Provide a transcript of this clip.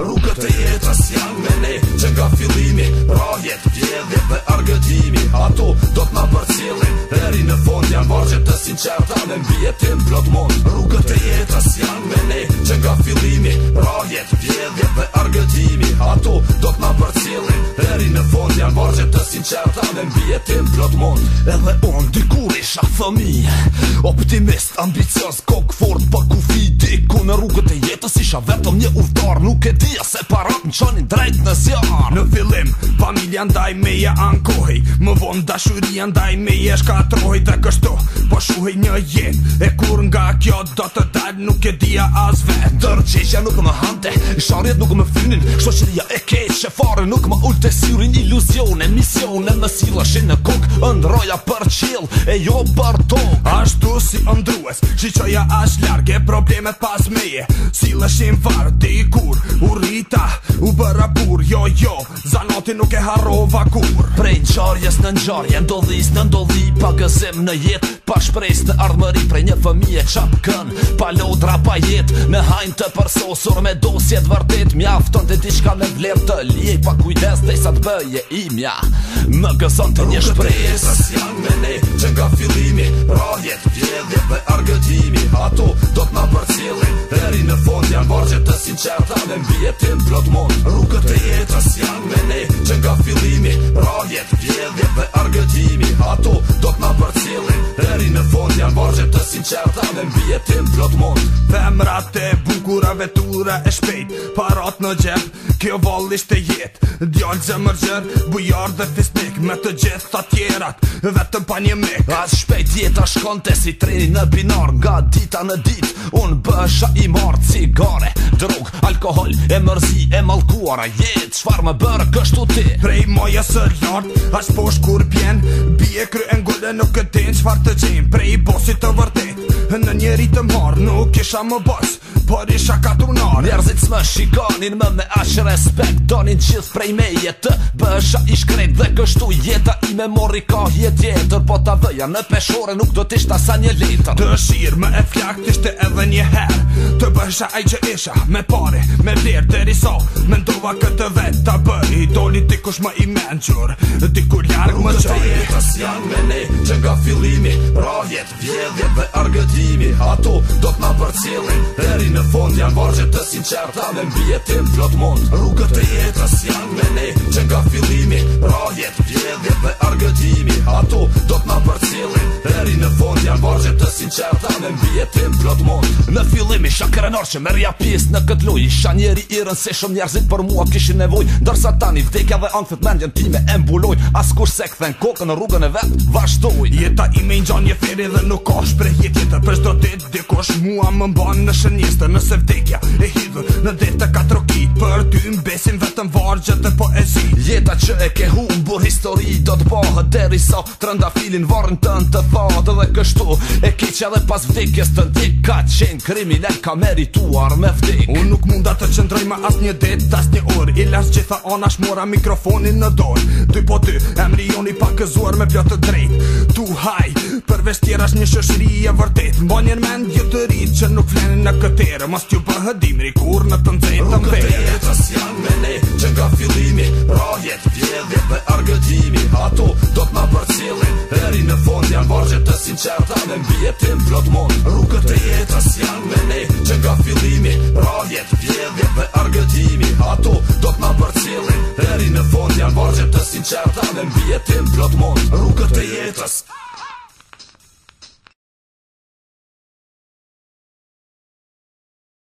Rukët të jetës jam me ne Që nga fillimi Prajet, vjedhje dhe argëtimi Ato do t'na përcilin Deri në fond janë vargjet të sinqerta Në mbjetin tim plot mund Rruga të jetës jam me ne Që nga fillimi Prajet, vjedhje dhe argëtimi Ato do t'na përcilin janë borgje të sinqerta Me mbjetin plot mund Edhe on kur isha thëmi Optimist, ambicios, kok fort Pa ku fi në rrugët e jetës isha vetëm një uftar Nuk e di se parat në qonin drejt në sjar Në fillim, familja ndaj me ja ankohi Më vonë dashuria ndaj me je shkatrohi Dhe kështu, po shuhi një jet E kur nga kjo do të dal nuk e dija as vet dorçesha nuk më hante shorjet nuk më fynin kështu që ja e ke çe nuk më ulte syrin iluzione misione më sillashin në kok ndroja për qill e jo për ashtu si ndrues shiqoja as e problemet pas me, sillashin fare kur u rita u bëra bur jo jo zanoti nuk e harrova kur prej qarjes në qarje ndodhis në ndodhi pa gëzim në jet pa shpres të ardhmëri prej një fëmi një qëmë kën Pa lodra pa jet Me hajnë të përsosur me dosjet vërtet Mjafton të ti me vler të lije Pa kujdes të i sa të bëje imja Më gëson të një shprej Rukët e jetës janë me ne Që nga filimi pra jetë, vjedhje dhe argëtimi Ato do t'na cilin, Heri në fond janë borgjet të sinqerta Me mbjetin plot mon Rukët e jetës janë me ne Që nga filimi pra jetë, vjedhje dhe argëtimi të sinqerta Me mbjetin plot mund Femrat e bukura vetura e shpejt Parat në gjep Kjo vall ishte jet Djalë zë mërgjër Bujarë dhe fisnik Me të gjithë të tjerat Vetëm pa një mik As shpejt jet shkonte Si treni në binar Nga dita në dit Unë bësha i marë Cigare Drog Alkohol E mërzi E malkuara Jetë Shfar më bërë Kështu ti Prej moja së lartë, As posh kur pjen Bije kry e ngullë Nuk e ten Shfar të gjen Prej bosit të vërtet Në njeri të marë Nuk isha më bos por isha katrunare Njerëzit s'më shikonin më me ashe respekt Donin gjith prej meje Të Bësha i krejt dhe kështu jeta I me mori ka jetë jetër Po ta dheja në peshore nuk do ishta sa një litër Të shirë më e fjakt ishte edhe një her Të bësha ai që isha me pare Me vlerë të riso Me ndova këtë vetë ta bëj I doli dikush më i menqur Diku ljarë më qëj Nuk të janë me ne që nga fillimi Pra vjetë vjedhje dhe argëtimi Ato do t'na përcilin Deri në fond Janë vargjet të sinqerta me mbjetin plot mund Rrugët e jetës janë me ne që nga fillimi, Pra jetë vjedhje dhe argëtimi Isha kërenor që me rja pjesë në këtë luj Isha njeri i rënë se shumë njerëzit për mua kishin nevoj Dërsa tani vdekja dhe angthet men njën time e mbuloj As kur se këthen kokën në rrugën e vetë vazhdoj Jeta i me njën një feri dhe nuk ashtë Pre jet jetër për shdo ditë dikosh Mua më mbanë në shënjistë nëse vdekja e hidhën në ditë të katë roki Për ty mbesim vetëm vargjët e poezi Jeta që e kehu histori do të pohë Deri sa të rënda filin të në të thot Dhe kështu e kiqe dhe pas vdikjes të ndik Ka qenë krimi len ka merituar me vdik Unë nuk mund të çndroj më as një det as një ur I lans që tha ona shmora mikrofonin në dor Ty po ty emri joni pa pakëzuar me pjotë të drejt Tu haj, përveç tjera është një shëshri e vërtet Mbo njën men të rrit që nuk fleni në këtere Mas t'ju bëhë dimri kur në të nëzretë të mbejt Rukë jetës jam me ne që nga fillimi Pra jetë dhe argëti ato do t'ma përcilin Eri në fond janë vargjet të sinqerta Me mbjetim plot mund Rukët e jetës janë me ne Që nga fillimi, Radjet, vjedhjet dhe argëtimi Ato do t'ma përcilin Eri në fond janë vargjet të sinqerta Me mbjetim plot mund Rukët e jetës